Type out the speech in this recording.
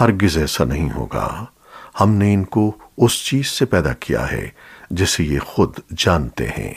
ہرگز ایسا نہیں ہوگا۔ ہم نے ان کو اس چیز سے پیدا کیا ہے جسے یہ خود جانتے ہیں۔